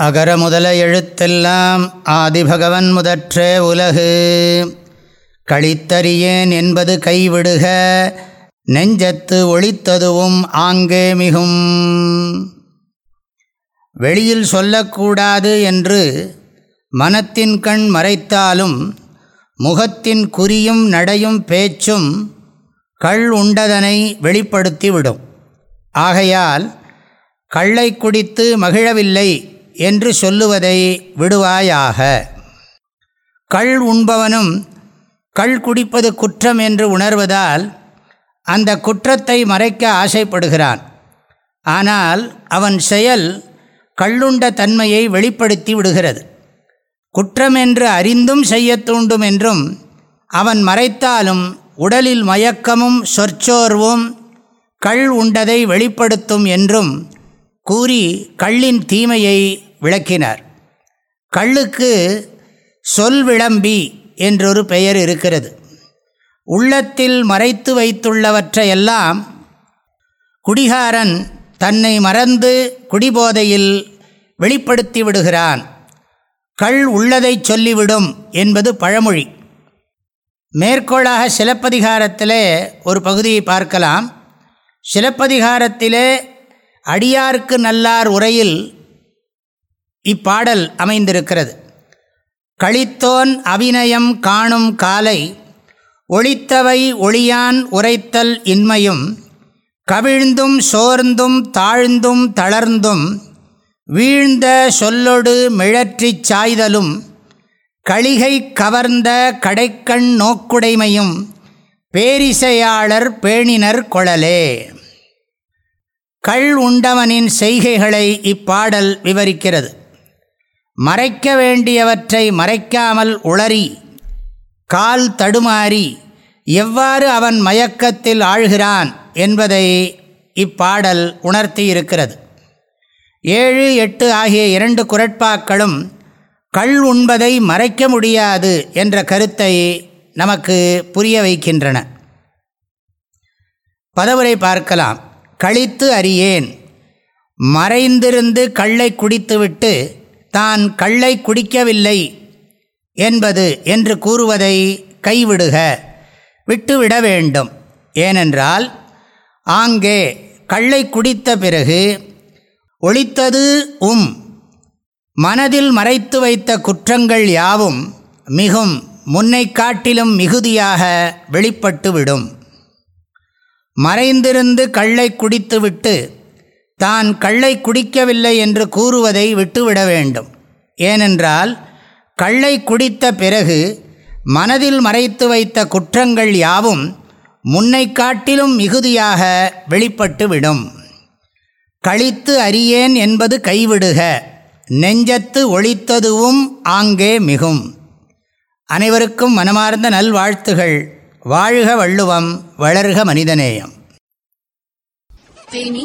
அகர முதல எழுத்தெல்லாம் ஆதிபகவன் முதற்றே உலகு. கழித்தறியேன் என்பது கைவிடுக நெஞ்சத்து ஒளித்ததுவும் ஆங்கே மிகும். வெளியில் சொல்லக்கூடாது என்று மனத்தின் கண் மறைத்தாலும் முகத்தின் குறியும் நடையும் பேச்சும் கள் உண்டதனை வெளிப்படுத்திவிடும். ஆகையால் கள்ளை குடித்து மகிழவில்லை என்று சொல்லுவதை விடுவாயாக. கள் உண்பவனும் கள் குடிப்பது குற்றம் என்று உணர்வதால் அந்த குற்றத்தை மறைக்க ஆசைப்படுகிறான். ஆனால் அவன் செயல் கள்ளுண்ட தன்மையை வெளிப்படுத்தி விடுகிறது. குற்றம் என்று அறிந்தும் செய்ய தூண்டும் என்றும் அவன் மறைத்தாலும் உடலில் மயக்கமும் சொற்சோர்வும் கள் உண்டதை வெளிப்படுத்தும் என்றும் கூறி கள்ளின் தீமையை விளக்கினார். கள்ளுக்கு சொல் விளம்பி என்றொரு பெயர் இருக்கிறது. உள்ளத்தில் மறைத்து வைத்துள்ளவற்றையெல்லாம் குடிகாரன் தன்னை மறந்து குடிபோதையில் வெளிப்படுத்தி விடுகிறான். கள் உள்ளதை சொல்லிவிடும் என்பது பழமொழி. மேற்கோளாக சிலப்பதிகாரத்திலே ஒரு பகுதியை பார்க்கலாம். சிலப்பதிகாரத்திலே அடியார்க்கு நல்லார் உரையில் இப்பாடல் அமைந்திருக்கிறது. களித்தோன் அபிநயம் காணும் காலை ஒளித்தவை ஒளியான் உரைத்தல் இன்மையும் கவிழ்ந்தும் சோர்ந்தும் தாழ்ந்தும் தளர்ந்தும் வீழ்ந்த சொல்லொடு மிழற்றிச் சாய்தலும் கழிகை கவர்ந்த கடைக்கண் நோக்குடைமையும் பேரிசையாளர் பேணினர் கொழலே கள் உண்டவனின் செய்கைகளை இப்பாடல் விவரிக்கிறது. மறைக்க வேண்டியவற்றை மறைக்காமல் உளறி கால் தடுமாறி எவ்வாறு அவன் மயக்கத்தில் ஆழ்கிறான் என்பதை இப்பாடல் உணர்த்தி இருக்கிறது ஏழு எட்டு ஆகிய இரண்டு குரட்பாக்களும் கள் உண்பதை மறைக்க முடியாது என்ற கருத்தை நமக்கு புரிய வைக்கின்றன. பதவுரை பார்க்கலாம். கழித்து அறியேன். மறைந்திருந்து கள்ளை குடித்துவிட்டு தான் கள்ளை குடிக்கவில்லை என்பது என்று கூறுவதை கைவிடுக. விட்டுவிட வேண்டும். ஏனென்றால் ஆங்கே கள்ளை குடித்த பிறகு ஒழித்தது உம். மனதில் மறைத்து வைத்த குற்றங்கள் யாவும் மிகும் முன்னை காட்டிலும் மிகுதியாக வெளிப்பட்டுவிடும். மறைந்திருந்து கள்ளை குடித்துவிட்டு தான் கள்ளை குடிக்கவில்லை என்று கூறுவதை விட்டுவிட வேண்டும். ஏனென்றால் கள்ளை குடித்த பிறகு மனதில் மறைத்து வைத்த குற்றங்கள் யாவும் முன்னை காட்டிலும் மிகுதியாக வெளிப்பட்டுவிடும். கழித்து அறியேன் என்பது கைவிடுக நெஞ்சத்து ஒழித்ததுவும் ஆங்கே மிகும். அனைவருக்கும் மனமார்ந்த நல்வாழ்த்துகள். வாழ்க வள்ளுவம் வளர்க மனிதநேயம். தேனி